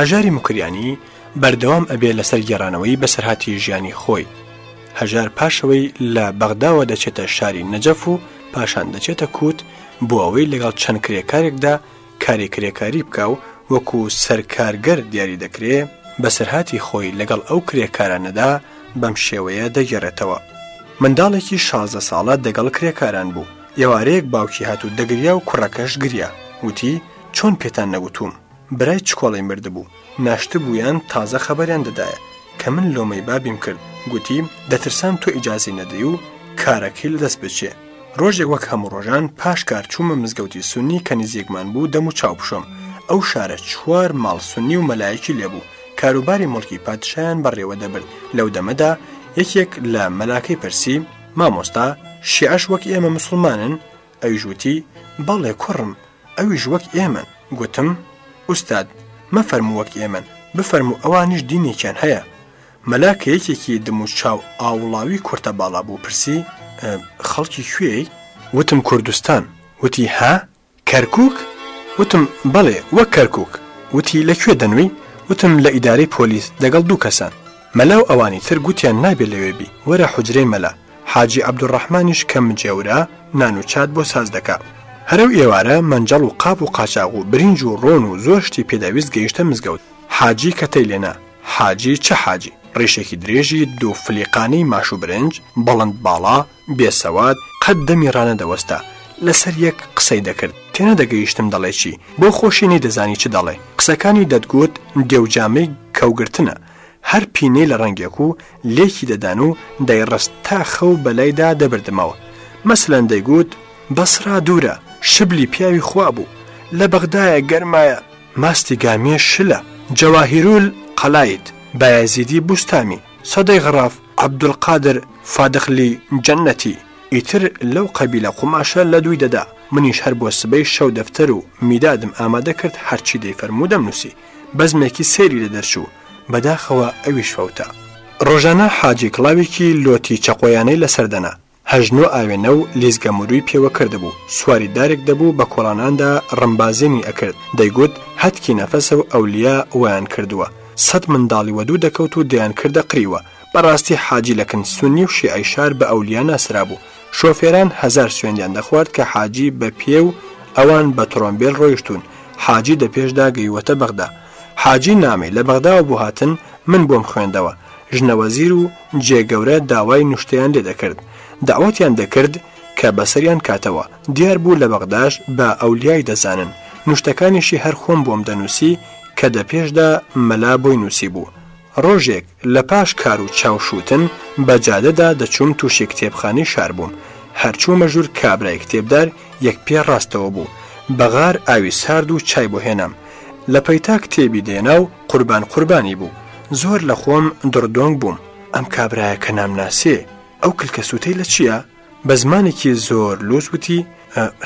هەژاری مکریانی بەردەوام ئەبێ لەسەر گێڕانەوەی بەسەرهاتی ژیانی خۆی هەژار پاشەوەی لە بەغداوە دەچێتە شاری نەجەف و پاشان دەچێتە کووت بۆ ئەوەی لەگەڵ چەند کرێکارێکدا کارێکرێکاری بکە و وەکو سەرکارگەر دیاری دەکرێ بەسەرهاتی خۆی لەگەڵ ئەو کرێکارانەدا بەم شێوەیە دەگەڕێتەوە منداڵێکی شازە ساڵە دەگەڵ کرێکاران بوو ئێوارەیەک باوکی هاتو دەگریا و کوڕەکەش گریا وتی چۆن پێتان نەوتوم برای چ کۆڵی مردبوو ناشت بوویان تازە خەبەریان دەدایە کە من لۆمەی بابیم کرد گوتی دەترسام تۆ ئیجازی نەدەی و کارەکەی لە دەست بچێ ڕۆژێک وەک هەموو ڕۆژان پاش کارچوومە مزگەوتی سونی کە نزیێکمان بوو دەم و چاوپشۆم ئەو شارە چوار ماڵسونی و مەلایەکی لێبوو کاروباری مڵکی پادشایان بەڕێوە دەبن لەو دەمەدا یەکێک لە مەلاکەی پرسی مامۆستا شیعش وەک ئێمە مسلمانن ئەوژوتی بەڵێ کوڕم ئەویش وەک ئێمە گوتم ئوستاد مەفەرمووەک ئێمن بفەرمو ئەوانیش دینێکیان هەیە مەلاکە یەکێکی دم و چاو ئاوڵاوی کورتە باڵا بوو پرسی خەڵکی کوێی وتم کوردستان وتی ها کەرکک وتم بەڵێ وە کەرکک وتی لەکوێ دەنووی وتم لە ئیدارەی پۆلیس دەگەڵ دوو کەسان مەلاو ئەوانی تر گوتیان نابێت لەوێبی وەرە حجرەی مەلا حاجی عبدوڕەحمانیش کەم جێورە نان و چات بۆ ساز دەکات هەرو ئێوارە مەنجەڵ و قاپ و قاچاق و برنج و ڕۆن و زۆشتی پێداویست گەیشتە مزگەوت حاجی کەتەی لێنا حاجی چه حاجی ڕێشێکی درێژی دوو فلیقانەی ماش و برنج بەڵند باڵا بێسەوات قەت دەمی ڕانەدەوەستا لەسەر یەک قسەی دەکرد تێنە دەگەیشتم دەڵێ چی بۆ خۆشینی دەزانی چ دەڵێ قسەکانی دەتگوت دێوجامەی کەوگرتنە هەر پینەی لە ڕەنگێک و لێکی دەدان و دەیڕست تا خەو بەلایدا دەبردمەوە مەسلەن دەیگوت بەسرا دوورە شبلی پیاوی خوا بوو لە بەغدایە گەرمایە ماستی گامێ شلە جەواهیرول قەلایت بایزیدی بوستامی سەدەی غراف عەبدولقادر فادخلی جەنەتی ئیتر لەو قەبیلە قوماشە لە دووی دەدا منیش هەر بۆ سبەی شەو دەفتەر و میدادم ئامادە کرد هەرچی دەیفەرمو دەمنووسی بەزمێکی سێری لە دەرچوو بەداخەوە ئەویش فەوتە ڕۆژانە حاجی کڵاوێکی لۆتی چەقۆیانەی لەسەردەنا هەژنۆ ئاوێنە و لێزگە مرووی پێوە کردبوو سواری دارێک دەبوو بە کۆڵاناندا ڕمبازێنی ئەکرد دەیگوت هەتکی نەفەسە و ئەولیا ویان کردووە سەد منداڵی وەدوو دەکەوت و دەیان کردە قریوە بەڕاستی حاجی لەکن سنی و شیعیشار بە ئەولیا ناسرا بوو شۆفێران هزار سوێندیان دەخوارد کە حاجی بە پێ و ئەوان بە تۆمبیل ڕۆیشتون حاجی دە پێشدا گەیوەتە بەغدا حاجی نامی لە بەغداوە بوو هاتن من بۆم خوێندەوە ژنەوەزیر و جێگەورە داوای نوشتیان لێ دەکرد داوەتیان دەکرد کە بەسەریان کاتەوە دیار بوو لە بەغداش بە ئەولیای دەزانن نوشتەکانیشی هەر خۆم بۆم دەنووسی کە دە پێشدا مەلا بۆی نووسی بوو ڕۆژێک لە پاش کار و چاوشوتن بە جادەدا دەچوم تووشی کتێبخانی شار بووم هەرچوو مەژور کابرای کتێبدار یەک پێ ڕاستەوە بوو بەغار ئاوی سارد و چای بۆهێنم لە پەیتا کتێبی دێنا و قوربان قوربانی بوو زۆر لە خۆم دڕدۆنگ بووم ئەم کابراایە کە نامناسێ ئەو کلکە سووتەی لە چییە؟ بە زمانێکی زۆر لۆز وتی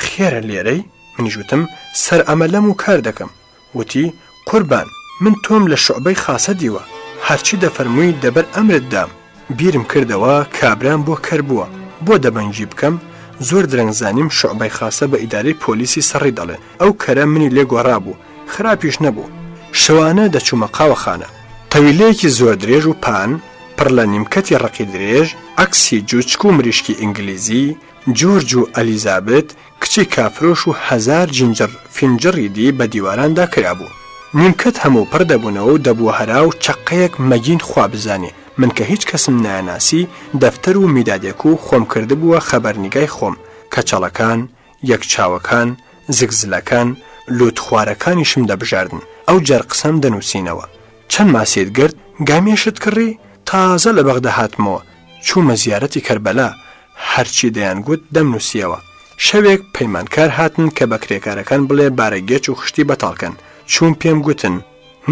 خێرە لێرەی منیژوتم سەر ئەمە لەم و کار دەکەم وتی قوربان من تۆم لە شعبەی خاصە دیوە هەرچی دەفەرمووی دەبەر ئەمرددام بیرم کردەوە کابران بۆ کەر بووە بۆ دەبەنجی بکەم زۆر درەنگزانیم شعبەی خاصە بە ئیدارەی پۆلیسی سەڕی دەڵێن ئەو کەرە منی لێ گۆڕا بوو خراپیش نەبوو شەوانە دەچوومە قاوەخانە تەویلەیەکی زۆر درێژ و پان پڕ لە نیمکەتی ڕقی درێژ ئەکسی جوچک و مریشکی ئینگلیزی جۆرج و ئەلیزابت کچی کافرۆش و هزار جنجر فینجڕی دی بە دیواراندا کرابوو نیمکەت هەموو پڕ دەبوونەوە و دەبوو هەرا و چقەیەک مەگین خوا بزانێ من کە هیچ کەسم ناناسی دەفتەر و میدادێک و خۆم کرده بووە خەبەرنیگای خۆم کەچەڵەکان یەک چاوەکان زگزلەکان لوتخوارەکانیشم دەبژاردن ئەو جەرقسەم دەنووسینەوە چەند ماسیت گرت گامێشت کڕی تازە لە بەغدە هاتمەوە چوومە زیارەتی کەربەلا هەرچی دەیانگووت دەمنووسیەوە شەوێک پەیمانکار هاتن کە بە کرێکارەکان بڵێ بارەگەچ و خشتی بەتاڵکەن چوون پێم گوتن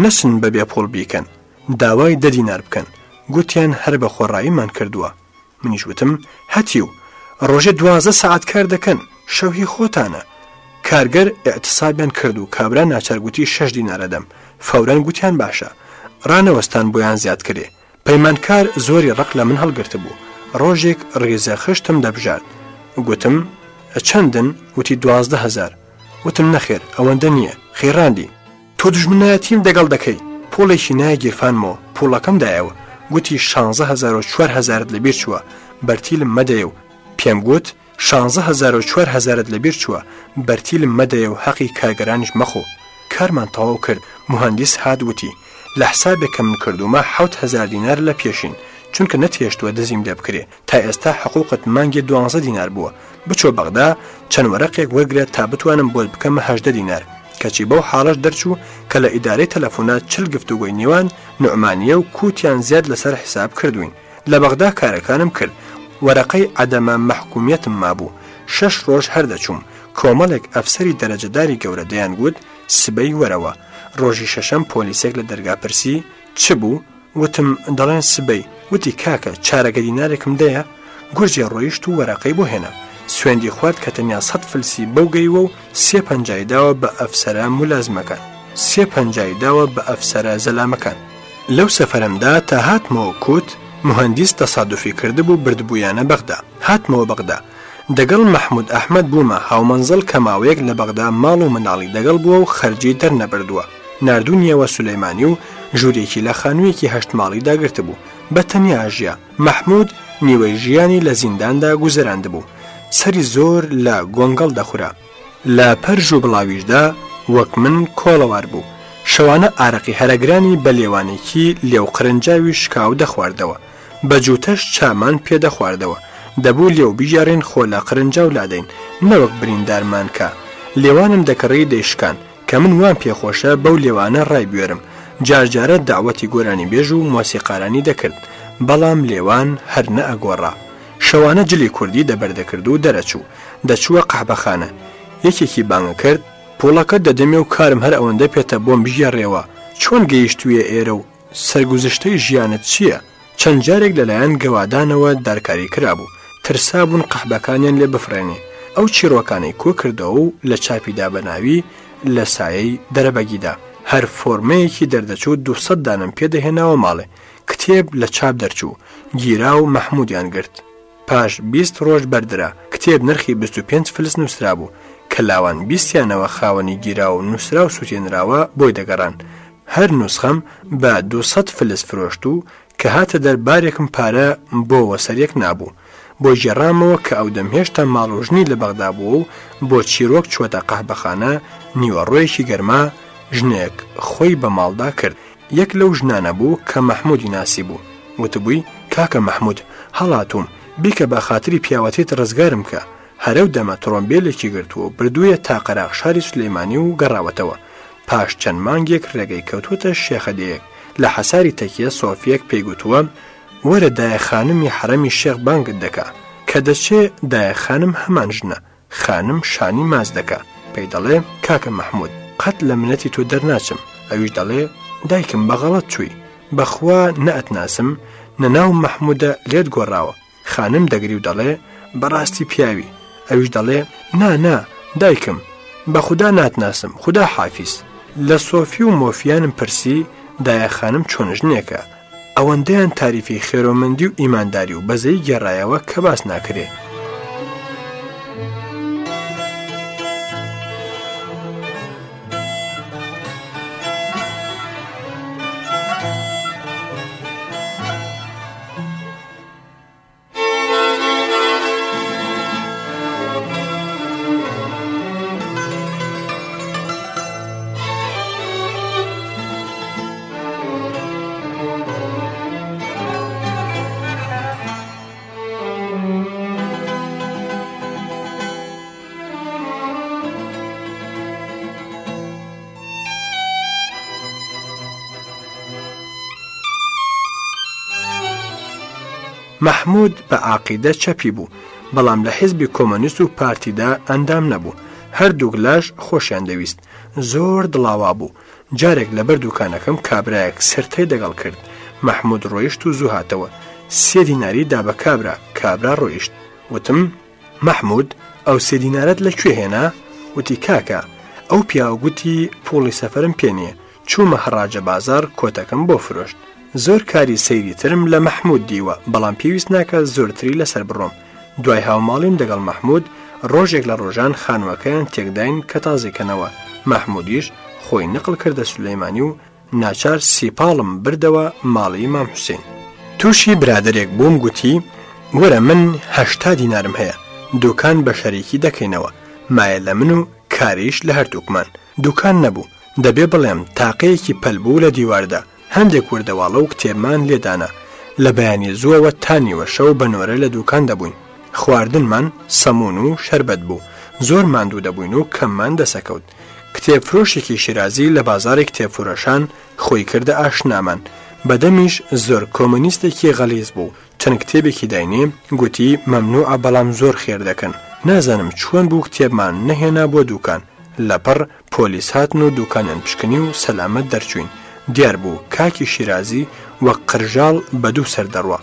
نەسن بەبێ پۆڵ بیکەن داوای دەدینار بکەن گوتیان هەر بە خۆڕاییمان کردووە منیشوتم هەتی و ڕۆژێ دوازە سعات کار دەکەن شەوهی خۆتانە کارگەر ئاعتصابیان کرد و کابرا ناچارگوتی شش دینارەدەم فەوران گوتیان باشە ڕانەوەستان بۆیان زیاد کرێ پەیمانکار زۆری ڕق لە من هەڵگرت بوو ڕۆژێک ڕێزە خشتم دەبژات گوتم چەندن وتی دوازده هزار وتم نەخێر ئەوەندە نییە خێراندی تۆ دژمنایەتیم دەگەڵ دەکەی پۆڵێکی نایە گیرفانمەوە پوڵەکەم دایەوە گوتی 16هزارت لەبیر چووە بەرتیلم مەدەیە و پێم گوت 16هزارت لەبیر چووە بەرتیلم مەدەیە و حەقی کارگەرانش مەخۆ کارمان تەواو کرد مهندس هادوتی لە حسابێکە من کردومە هزار دینار لە پێشین چونکە نەتێشتووە دزیم لێ بکرێ تا ئێستا حقوقت مانگی 12 دینار بووە بچۆ بەغدا چەند وەرەقێک وەگرێت تا بتوانم بۆت بکەمە هەدە دینار کەچی بەو حاڵش دەرچوو کە لە ئیدارەی تەلەفۆنات چل گفتوگوی نێوان نوعمانیە و کووتیان زیاد لەسەر حیساب کردوین لە بەغدا کارەکانم کرد وەرەقەی ئەدەمە مەحکومیتم مابوو شش ڕۆژ هەردەچووم کۆمەڵێک ئەفسری دەرەجەداری گەورە دەیان گوت سبەی وەرەوە ڕۆژی شەشەم پۆلیسێک لە دەرگاپرسی چ بوو وتم دەڵێن سبەی وتی کاکە چارەگە دینارێکم دەیە گورجێ ڕۆیشت و وەراقەی بۆ هێنا سوێندی خوارد کە تەنیا سەد فلسی بەوگەیوە و سێ پەنجای داوە بە ئەفسرە مولازمەکان سێ پەنجای داوە بە ئەفسرە زەلامەکان لەو سەفەرمدا تا هاتمەوە کووت مهندیس تەسادفی کردبوو بردبوویانە بەغدا هاتمەوە بەغدا دەگەڵ مححمود ئەحمد بوومە هاومەنزل کەماوەیەک لە بەغدا ماڵ و مناڵی دەگەڵ بووە و خەرجی دەرنەبردووە نردونیەوە سولەیمانی و ژوورێکی لە خانوویەکی هەشت ماڵی داگرت بوو بە تەنیاژە مەحمود نیوەی ژیانی لە زینداندا گوزەراند بوو سەری زۆر لە گۆنگەڵ دەخورا لە پەرژ و بڵاویشدا وەک من کۆڵەوار بوو شەوانە ئارەقی هەرەگرانی بە لێوانێکی لێو قرنجاوی شکاو دەخواردەوە بە جووتەش چامان پێدە خواردەوە دەبوو لێو بیژارێن خۆ لە قرنجاو لادەین نەوەک بریندارمان کە لێوانم دەکەڕی دەیشکان کە من وان پێخۆشە بەو لێوانە ڕای بێرم جارجارە داوەتی گۆرانی بێژ و مۆسیقارانی دەکرد بەڵام لێوان هەر نە ئەگۆڕا شەوانە جلی کوردی دەبەردەکرد و دەرەچوو دەچووە قەحبەخانە یەکێکی بانگە کرد پۆڵەکە دەدەمێ و کارم هەر ئەوەندە پێتە بۆم بژێڕێەوە چۆن گەیشتویە ئێرە و سرگوزشتەی ژیانت چییە؟ چەند جارێک لەلایەن گەوادانەوە دارکاری کرابوو ترسابوون قەحبەکانیان لێ بفرێنێ ئەو چیرۆکانی کۆ کردەوە و لە چاپیدا بەناوی لە سایەی دەرەبەگیدا هەر فۆرمەیەکی دەردەچوو 200 دانم پێدەهێناوە ماڵێ کتێب لە چاپ دەرچوو گیرا و مەحمودیان گرت پاش 20 ڕۆژ بەردرا کتێب نرخی 25 فلس نووسرا بوو کە لاوان بیستیانەوە خاوەنی گیرا و نووسرا و سووتێنراوە بۆی دەگەڕان هەر نوسخەم بە 200 فلس فرۆشت و کە هاتە دەربارێکم پارە بۆ وەسەرێک نابوو بۆ گێڕامەوە کە ئەو دەم هێشتا ماڵۆژنی لە بەغدا بوو و بۆ چیرۆک چۆتە قەحبەخانە نیوەڕۆیەکی گەرما ژنێک خۆی بە ماڵدا کرد یەک لەو ژنانە بوو کە مەحمودی ناسی بوو وتبووی کاکە مەحمود هەڵاتوم بیکە بە خااتری پیاوەتیت ڕزگارم کە هەرەو دەمە ترۆمبیلێکی گرتووە بردوویە تا قەراق شاری سلەیمانی و گەڕاوەتەوە پاش چەند مانگێک ڕێگەی کەوتوتە شێخەدەیەک لە حەساری تەکیە سۆفیەک پێیگوتووە وەرە دایەخانمی حرەمی شێخ بانگت دەکا کە دەچێ دایەخانم هەمان ژنە خانم شانی ماز دەکا پێی دەڵێ کاکە مەحمود قەت لە منەتی تۆ دەرناچم ئەویش دەڵێ دایکم بەغەڵت چووی بەخوا نەئەتناسم نەناو مەحمودە لێت گۆڕاوە خانم دەگری و دەڵێ بەڕاستی پیاوی ئەویش دەڵێ نانا دایکم بە خوددا ناتناسم خوددا حافیس لە سۆفی و مۆفیانم پرسی دایەخانم چۆنژنێکە ئەوەندەیان تاریفی خێرۆمەندی و ئیمانداری و بەزەی گێڕایەوە کە باس ناکرێت مەحمود بە عقیدە چەپی بوو بەڵام لە حیزبی کۆمەنیست و پارتیدا ئەندام نەبوو هەردوو گلاش خۆشیان دەویست زۆر دڵاوا بوو جارێک لە بەر دوکانەکەم کابراەک سرتەی دەگەڵ کرد مەحمود ڕۆیشت و زوو هاتەوە سێ دیناری دا بە کابرا کابرا ڕۆیشت وتم مححمود ئەو سێ دینارەت لەکوێ هێنا وتی کاکە ئەو پیاوەگوتی پۆڵی سەفرم پێنیە چوومە هەڕاجە بازار کۆتەکەم بۆ فرۆشت زۆر کاری سەیری ترم لە مەحمود دیوە بەڵام پێویست ناکە زۆرتری لەسەر بڕۆم دوای هاوماڵیم دەگەڵ مەحمود ڕۆژێک لە ڕۆژان خانوەکەیان تێکداین کە تازیکەنەوە مەحمودیش خۆی نقل کردە سولەیمانی و ناچار سیپاڵم بردەوە ماڵی مام حوسین تووشی برادێک بووم گوتی وەرە منهشتا دینارم هەیە دوکان بە شەریکی دەکەینەوە مایە لە من و کاریش لە هەردووکمان دوکان نەبوو دەبێ بڵێم تاقەیەکی پەلبوو لە دیواردا هەندێک وردەواڵە و کتێبمان لێدانا لە بەیانی زووەوە تانیوە شەو بەنۆرە لە دوکان دەبووین خواردنمان سەمون و شربەت بوو زۆر ماندوو دەبووین و کەممان دەسەکەوت کتێبفرۆشێکی شیرازی لە بازاری کتێبفرۆشان خۆی کردە ئاشنامان بەدەمیش زۆر کۆمونیستێکی غەلیز بوو چەند کتێبێکی داینێ گوتی مەمنوع بەڵام زۆر خێر دەکەن نازانم چۆن بوو کتێبمان نەهێنا بۆ دوکان لەپەڕ پۆلیس هاتن و دوکانیان پشکنی و سەلامەت دەرچوین دیار بوو کاکی شیرازی وە قرژاڵ بە دوو سەردەڕوە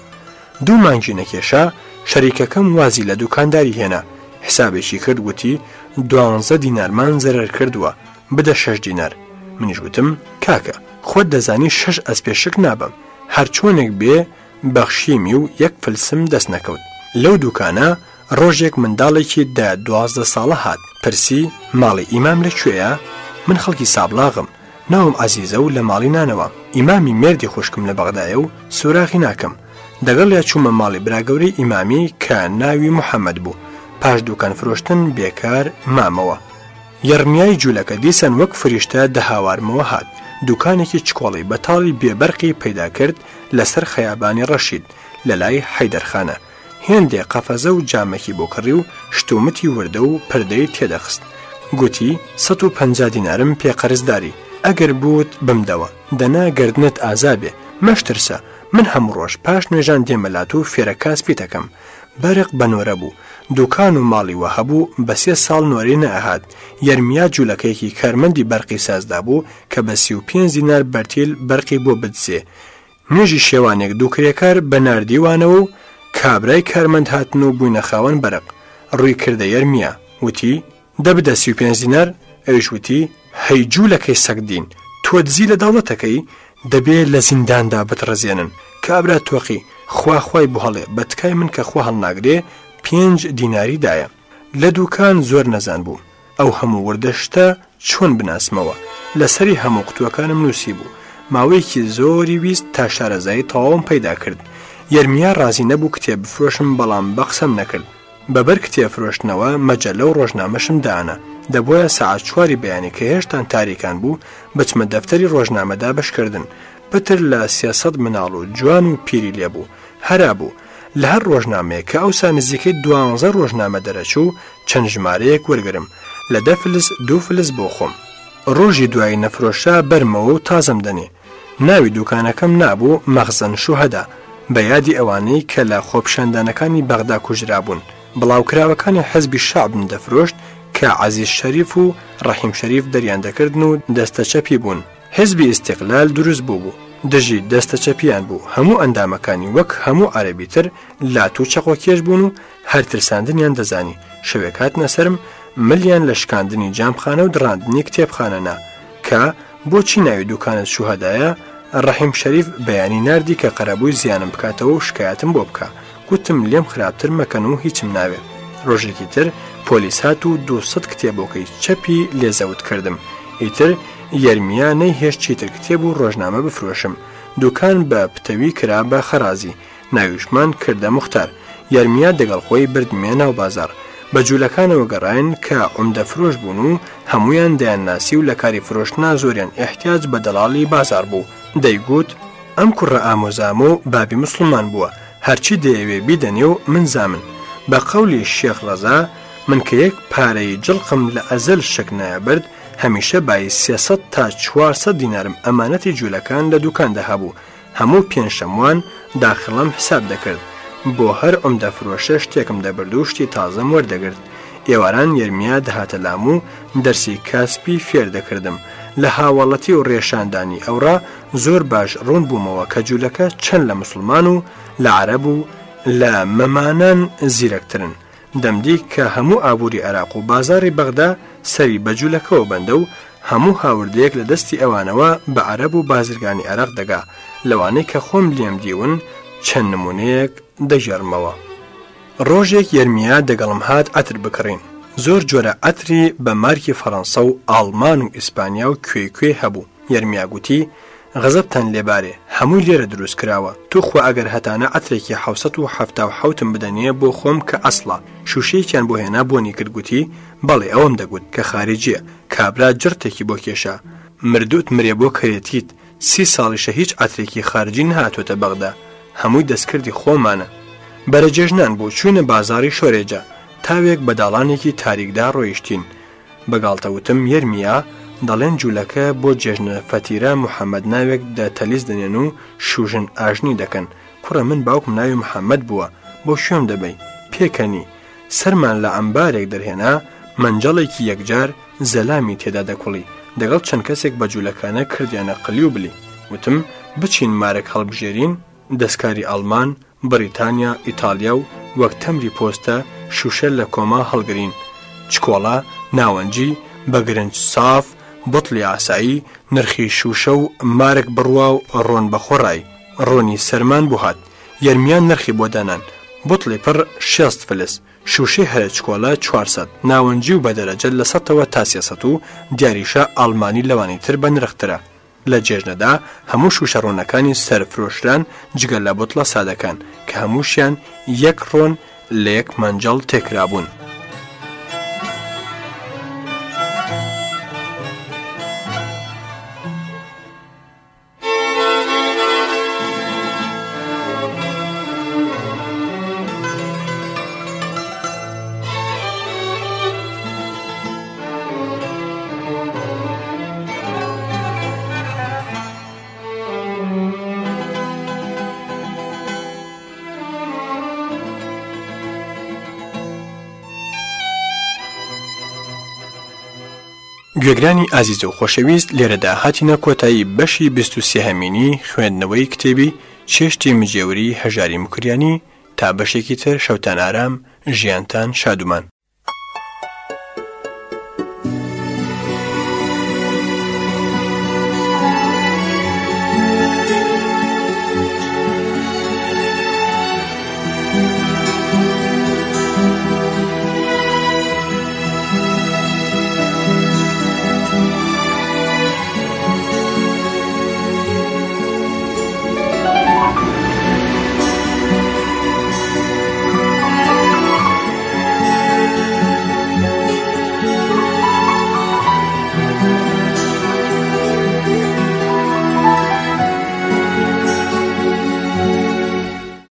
دوو مانگی نەکێشا شەریکەکەم وازی لە دوکانداری هێنا حسابێکی کرد وتی دوانزە دینارمان زەرەر کردووە بدە شش دینار منیشگوتم کاکە خۆت دەزانی شش ئەسپێشک نابم هەر چۆنێک بێ بەخشیمی و یەک فلسم دەست نەکەوت لەو دوکانە ڕۆژێک منداڵێکی دە دوازدە ساڵە هات پرسی ماڵی ئیمام لەکوێیە من خەڵکی سابلاغم ناوم ئازیزە و لە ماڵی نانەوە ئیمامی مردی خوشکم لە بەغدایە و سوراخی ناکەم دەگەڵ یا چوومە ماڵی براگەوری ئیمامی کە ناوی محەممەد بوو پاش دوکان فرۆشتن بێکار مامەوە یارمیای جوولەکە دیسان وەک فریشتە دەهاوارمەوە هات دوکانێکی چکۆڵی بەتاڵی بێبەرقی پیدا کرد لەسەر خەیابانی ڕەشید لە لای حیدەرخانە هێندێ قەفەزە و جامەکی بۆ کڕی و شتومتی وردە و پردەی تێدەخست گوتی 150 دینارم پێ قەرزداری ئەگەر بوت بمدەوە دەناگەردنت ئازابێ مەشترسە من هەموو ڕۆژ پاش نوێژان دێمەلات و فێرەکاس پێتەکەم بەرق بەنۆرە بوو دوکان و ماڵیوە هەبوو بە سێ ساڵ نۆری نەهات یەرمیا جوولەکەیەکی کارمەندی بەرقی سازدا بوو کە بە سی و پێ زینار بەرتیل بەرقی بۆ بدسێ نوێژی شێوانێک دووکرێکار بە نردیوانەوە و کابرای کارمەند هاتن و بووینە خاوەن بەرق ڕووی کردە یەرمیا وتی دەبدە سی و پێ زینار ئەویش وتی هەیجوولەکەی سەگدین تۆ دزی لە داوڵەتەکەی دەبێ لە زینداندا بتڕزێنن کابرا تۆقی خواخوای بهڵێ بە تکای من کە خوا هەڵناگرێ پێنج دیناریدایە لە دوکان زۆر نەزان بوو ئەو هەموو وردەشتە چۆن بناسمەوە لەسەری هەموو قوتوەکانم نووسی بوو ماوەیەکی زۆری ویست تا شارەزایی تەواوم پیدا کرد یەرمیا ڕازی نەبوو کتێب بفرۆشم بەڵام بەقسەم نەکرد بەبەر کتێفرۆشتنەوە مەجە لەو ڕۆژنامەشم دانا دەبواە سعات چواری بەیانی کە هێشتان تاریکان بوو بچمە دەفتەری ڕۆژنامەدا بەشکردن پتر لە سیاسەد مناڵ و جوان و پیری لێبوو هەرا بوو لە هەر ڕۆژنامەیە کە ئەوسا نزیکەی دوانزە ڕۆژنامە دەرەچوو چەند ژمارەیەک وەرگرم لە دەفلس دوو فلس بۆ خۆم ڕۆژی دوایی نەفرۆشا بەرمەوە و تازم دەنێ ناوی دوکانەکەم نابوو مەخزن شوهدا بە یادی ئەوانەی کە لە خۆپشاندانەکانی بەغدا کوژرابوون بڵاوکراوەکانی حەزبی شعبم دەفرۆشت کە عزیز شەریف و ڕەحیم شەریف دەریان دەکردن و دەستە چەپی بوون حزبی استقلال دروست بوو بوو دژی دەستە چەپیان بوو هەموو ئەندامەکانی وەک هەموو عربیتر لات و چەقۆکێش بوون و هەرترساندنیان دەزانی شەوێکات نەسرم ملیان لە شکاندنی جامخانە و دراندنی کتێبخانەنا کە بۆچی ناوی دوکانت شوهدایە ڕەحیم شەریف بەیانی نردی کە قەرەبووی زیانم بکاتەوە و شکایەتم بۆ بکە گوتم لێم خراپتر مەکەن و هیچم ناوێت ڕۆژێکی تر پۆلیس هات و 200 کتێبەکەی چەپی لێزەوت کردم ئیتر یارمیانەی هێش چیتر کتێب و ڕۆژنامە بفرۆشم دوکان بە پتەوی کرا بە خەرازی ناویشمان کردە مختار یارمیا دەگەڵ خۆی بردمێنە و بازار بە جوولەکانەوە گەڕایەن کە عمدە فرۆش بوون و هەمویان دەیان ناسی و لە کاری فرۆشنا زۆریان احتیاج بە دەڵالی بازار بوو دەیگوت ئەم کوڕە ئامۆزام و بابی مسلمان بووە هەرچی دەیەوێ بیدەنێ و منزامن بە قەولی شێخ ڕەزا من کە یەک پارەی جڵقم لە ئەزل شک نایەبرد هەمیشە بای 300 تا 400 دینارم ئەمانەتی جوولەکان لە دوکاندا هەبوو هەموو پێنجشەموان داخڵم حساب دەکرد بۆ هەر ئەمدا فرۆشە شتێکم دەبرد و شتی تازەم وەردەگرت ئێواران یەرمیا دەهاتە لام و دەرسی کاسپی فێر دەکردم لە هاوڵەتی و ڕێشاندانی ئەوڕا زۆر باش ڕوون بوومەوە کە جوولەکە چەند لە مسلمان و لە عرب و لە مەمانان زیرەکترن دەمدی کە هەموو ئابووری عراق و بازاری بەغدا سەری بەجوولەکەەوە بەندە و هەموو هاوردەیەک لە دەستی ئەوانەوە بە عرب و بازرگانی عراق دەگا لەوانەی کە خۆم لێم دیون چەند نمونەیەک دەژێرمەوە. ڕۆژێک یەرمیا دەگەڵم هات ئەتر بکڕین. زۆر جۆرە ئەتری بە مارکی فەەنسا و ئالمان و ئیسپانیا و کوێ کوێ هەبوو یەرمیا گوتی غەزەبتان لێبارێ هەمووی لێرە دروست کراوە توخوا ئەگەر هەتانە ئەترێکی حوسەت و حوتم بدەنیە بۆ خۆم کە ئەسڵە شوشەیەکیان بۆ هێنا بۆنی کردگوتی بەڵێ ئەوم دەگوت کە خارجیە کابرا جرتێکی بۆ کێشە مردوت مرێ بۆ کەرێتیت سی ساڵیشە هیچ ئەترێکی خارجی نهاتۆتە بەغدا هەمووی دەستکردی خۆمانە بەرەجێژنان بۆ چوینە بازاری شۆرێجە تاوێک بە داڵانێکی تاریکدا ڕۆیشتین بەگاڵتەوتم یەرمیە دەڵێن جوولەکە بۆ جێژنە فەتیرە محەممەد ناوێک دە تەلیز دەنێن و شوژن ئاژنی دەکەن کوڕە من باوکم ناوی محەممەد بووە بۆ شوێم دەبی پێکەنی سەرمان لە ئەمبارێک دەرهێنا منجەڵێکی یەکجار زەلامی تێدا دەکوڵی دەگەڵ چەند کەسێک بە جوولەکانە کردیانە قلی و بلی وتم بچین مارێک هەڵبژێرین دەستکاری ئەلمان بریتانیا ئیتالیا و وەک تەمری پۆستە شوشە لە کۆما هەڵگرین چکۆڵا ناوەنجی بە گرنج ساف بتڵی ئاسایی نرخی شوشە و مارک بڕوا و ڕۆن بەخۆڕای ڕۆنی سەرمان بهات یەرمیان نرخی بۆدانان بتڵی پڕ شێست فلس شوشەی هەرە چکۆلا 400 ناوەنجی و بە دەرەجە لە سەەوە تا سێسە و دیاریشە ئالمانی لەوانی تر بە نرخترە لە جێژنەدا هەموو شوشەڕۆنەکانی سەرفرۆشران جگەل لە بتڵە سادەکان کە هەمووشیان یەک ڕۆن لە یەک مەنجەڵ تێکرابوون. گوێگرانی ئازیزە و خۆشەویست لێرەدا هاتیە کۆتایی بەشی بیستوسیهمینی خوێندنەوەی کتێبی چێشتی مجێوری هەژاری مکریانی تا بەشێکی تر شەوتان ئارام ژیانتان شادومان.